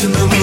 to the wind.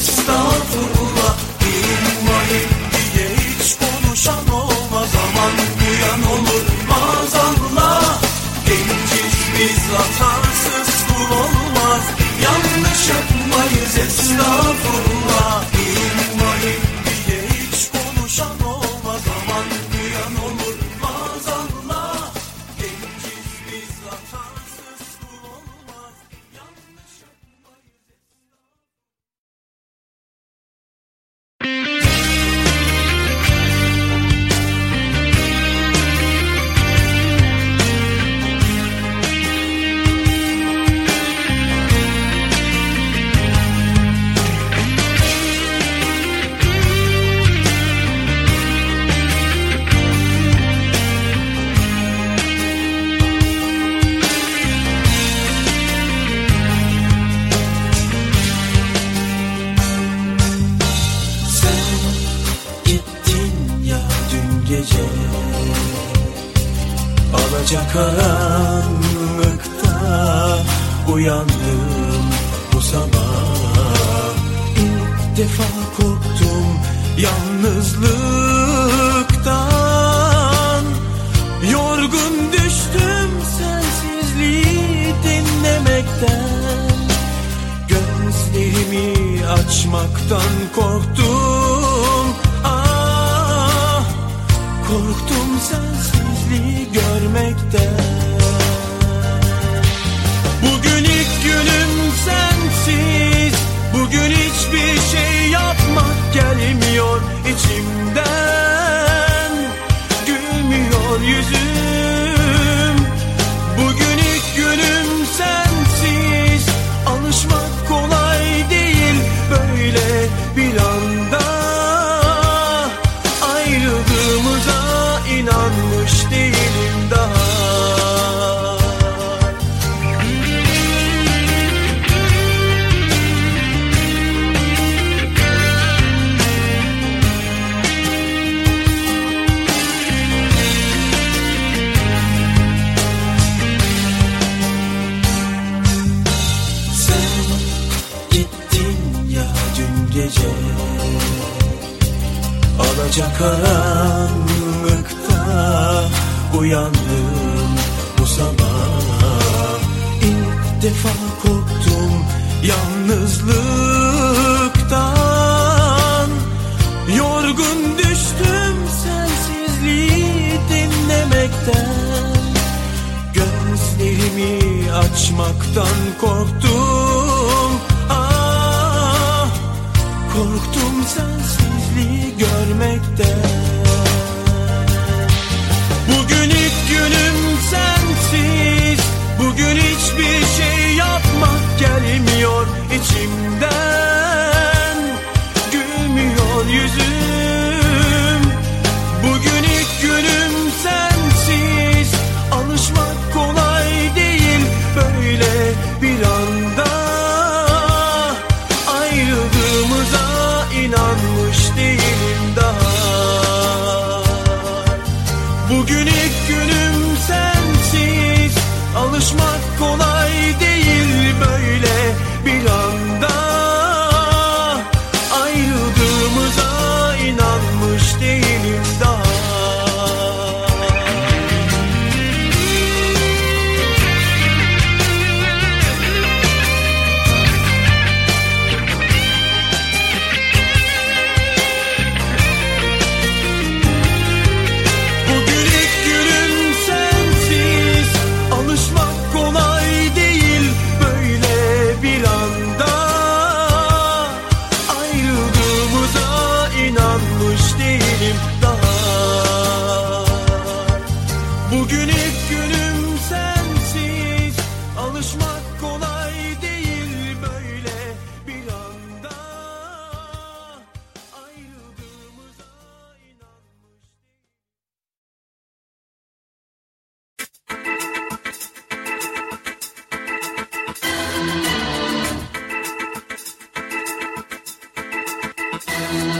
Stop. Alaca karanlıkta uyandım bu sabah. İlk defa korktum yalnızlıktan. Yorgun düştüm sensizliği dinlemekten. Gözlerimi açmaktan korktum. Ah korktum sensiz vermekte Bugün ilk günüm sensiz. Bugün hiçbir şey yapmak gelmiyor içimden. Gülmüyor yüzüm. karanlıkta uyan Bu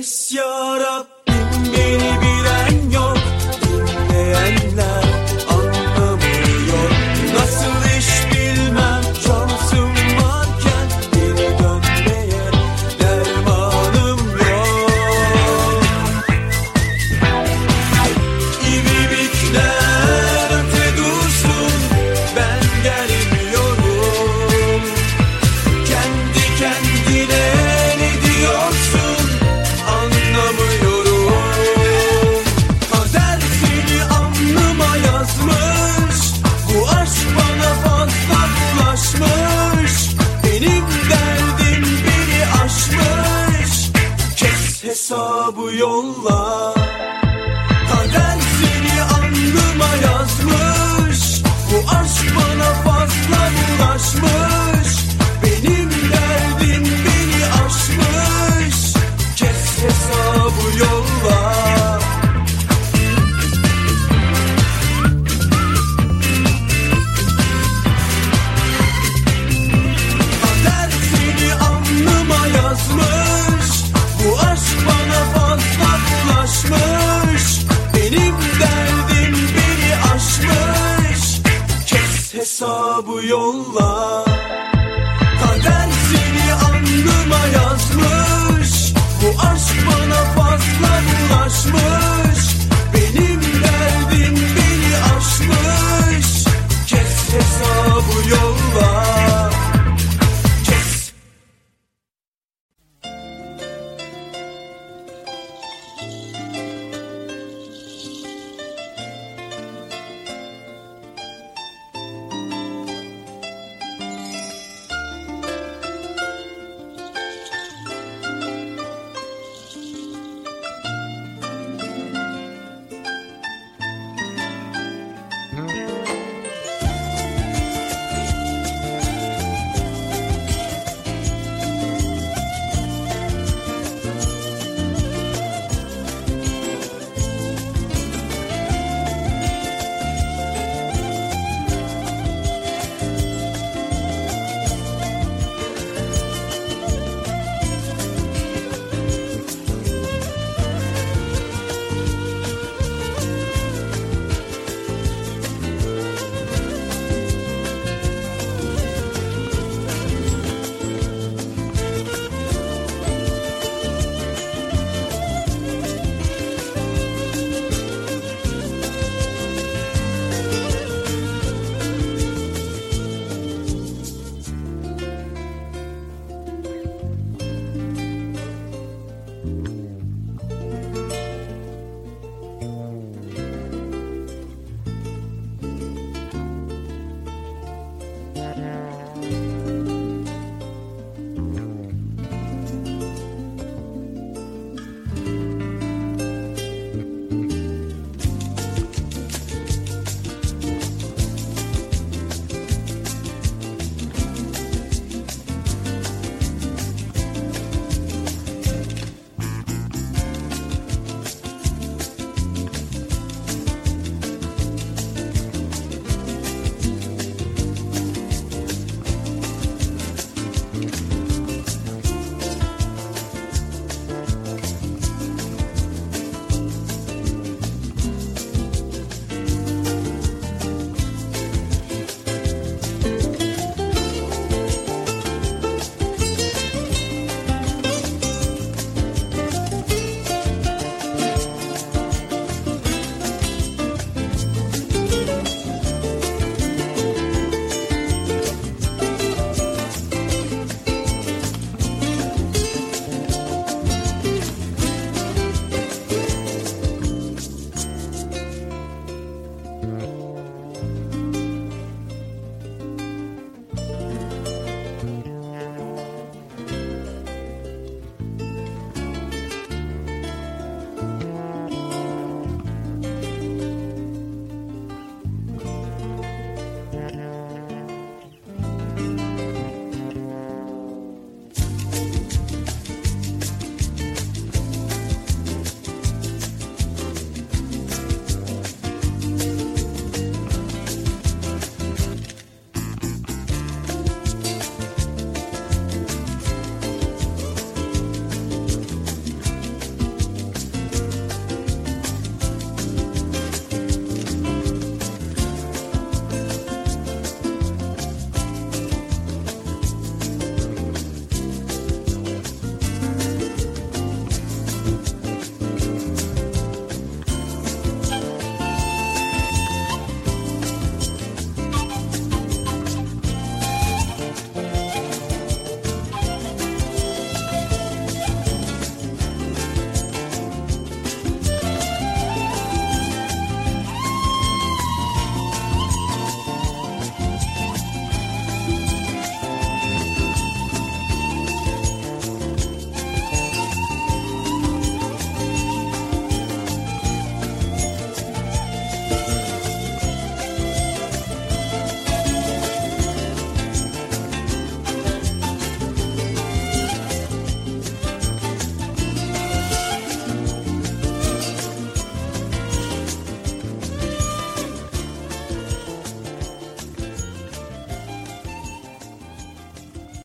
It's your up in me. bana fazla bulaşma yoksa bu yolla. Kader seni alnıma yazmış Bu aşk bana fazla bulaşmış.